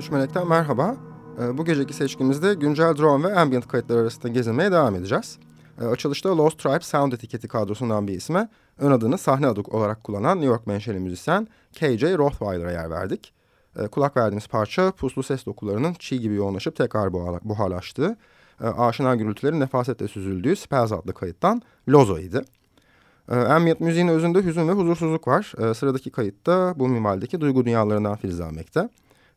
13 Melek'ten merhaba. Ee, bu geceki seçkimizde güncel drone ve ambient kayıtlar arasında gezinmeye devam edeceğiz. Ee, açılışta Lost Tribe Sound etiketi kadrosundan bir isme ön adını sahne adı olarak kullanan New York menşeli müzisyen KJ Rothweiler'a yer verdik. Ee, kulak verdiğimiz parça puslu ses dokularının çiğ gibi yoğunlaşıp tekrar buharlaştığı, aşina gürültülerin nefasetle süzüldüğü Spells adlı kayıttan Lozo idi. Ambient müziğin özünde hüzün ve huzursuzluk var. Sıradaki kayıtta bu minvaldeki duygu dünyalarından filizlenmekte.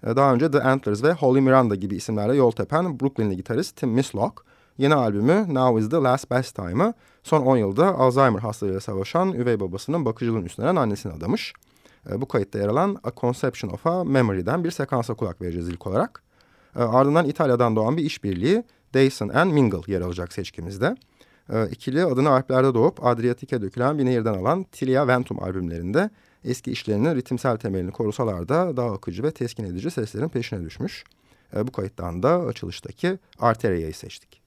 Ee, daha önce The Antlers ve Holly Miranda gibi isimlerle yol tepen Brooklynli gitarist Tim Mislock, yeni albümü Now Is The Last Best Time'ı son 10 yılda Alzheimer hastalığıyla savaşan üvey babasının bakıcılığını üstlenen annesine adamış. Ee, bu kayıtta yer alan A Conception of a Memory'den bir sekansa kulak vereceğiz ilk olarak. Ee, ardından İtalya'dan doğan bir işbirliği Dyson and Mingle yer alacak seçkimizde. İkili adını Alplerde doğup Adriatik'e dökülen bir nehirden alan Tilia Ventum albümlerinde eski işlerinin ritimsel temelini korusalar da daha akıcı ve teskin edici seslerin peşine düşmüş. E, bu kayıttan da açılıştaki Arteria'yı seçtik.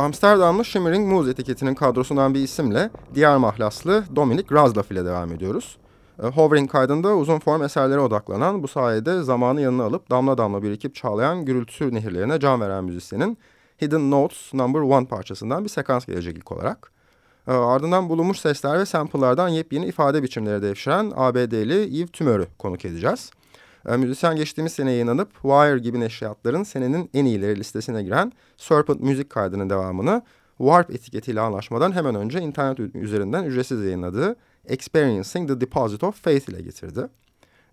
Amsterdamlı Shimmering Moose etiketinin kadrosundan bir isimle diğer mahlaslı Dominic Razlaf ile devam ediyoruz. E, Hovering kaydında uzun form eserlere odaklanan bu sayede zamanı yanına alıp damla damla birikip çağlayan gürültü nehirlerine can veren müzisyenin Hidden Notes Number One parçasından bir sekans gelecek ilk olarak. E, ardından bulunmuş sesler ve sample'lardan yepyeni ifade biçimleri devşiren ABD'li Yves Tümör'ü konuk edeceğiz. E, müzisyen geçtiğimiz sene yayınlanıp Wire gibi neşriyatların senenin en iyileri listesine giren Serpent müzik kaydının devamını Warp etiketiyle anlaşmadan hemen önce internet üzerinden ücretsiz yayınladığı Experiencing the Deposit of Faith ile getirdi.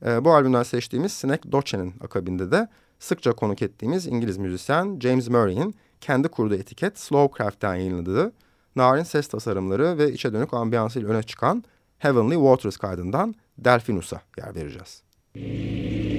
E, bu albümden seçtiğimiz Snake Doce'nin akabinde de sıkça konuk ettiğimiz İngiliz müzisyen James Murray'in kendi kurduğu etiket Slowcraft'ten yayınladığı narin ses tasarımları ve içe dönük ambiyansıyla öne çıkan Heavenly Waters kaydından Delphinus'a yer vereceğiz. Música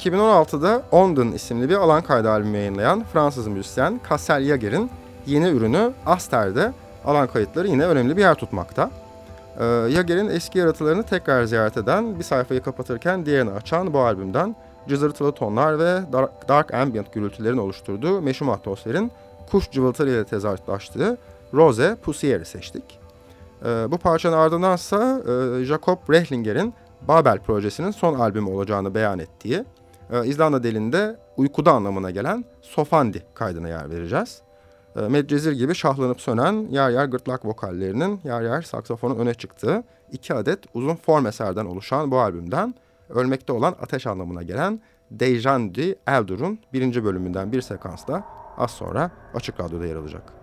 2016'da Ondon isimli bir alan kaydı albümü yayınlayan Fransız müzisyen Cassel Jager'in yeni ürünü Aster'de alan kayıtları yine önemli bir yer tutmakta. Ee, Jager'in eski yaratılarını tekrar ziyaret eden bir sayfayı kapatırken diğerini açan bu albümden cızırtılı tonlar ve dark, dark ambient gürültülerin oluşturduğu meşhum atmosferin kuş cıvıltılarıyla tezahürlaştığı Rose Poussier'i seçtik. Ee, bu parçanın ardındansa e, Jacob Rehlinger'in Babel projesinin son albümü olacağını beyan ettiği e, İzlanda dilinde uykuda anlamına gelen Sofandi kaydına yer vereceğiz. E, gibi şahlanıp sönen yer yer gırtlak vokallerinin yer yer saksafonun öne çıktığı iki adet uzun form eserden oluşan bu albümden ölmekte olan ateş anlamına gelen Dejan di Eldur'un birinci bölümünden bir sekansta az sonra Açık Radyo'da yer alacak.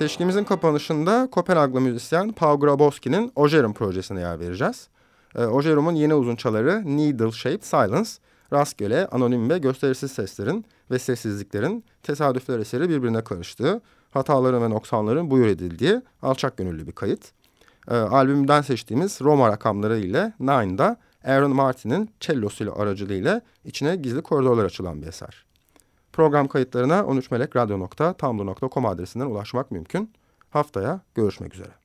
Seçkimizin kapanışında Kopenhaglı müzisyen Paul Grabowski'nin Ojerum projesine yer vereceğiz. E, Ojerum'un yeni uzunçaları Needle Shaped Silence, rastgele, anonim ve gösterisiz seslerin ve sessizliklerin tesadüfler eseri birbirine karıştığı, hataların ve noksanların buyur edildiği alçak gönüllü bir kayıt. E, albümden seçtiğimiz Roma rakamları ile Nine'da Aaron Martin'in cellosuyla aracılığıyla içine gizli koridorlar açılan bir eser. Program kayıtlarına 13melekradyo.tumblr.com adresinden ulaşmak mümkün. Haftaya görüşmek üzere.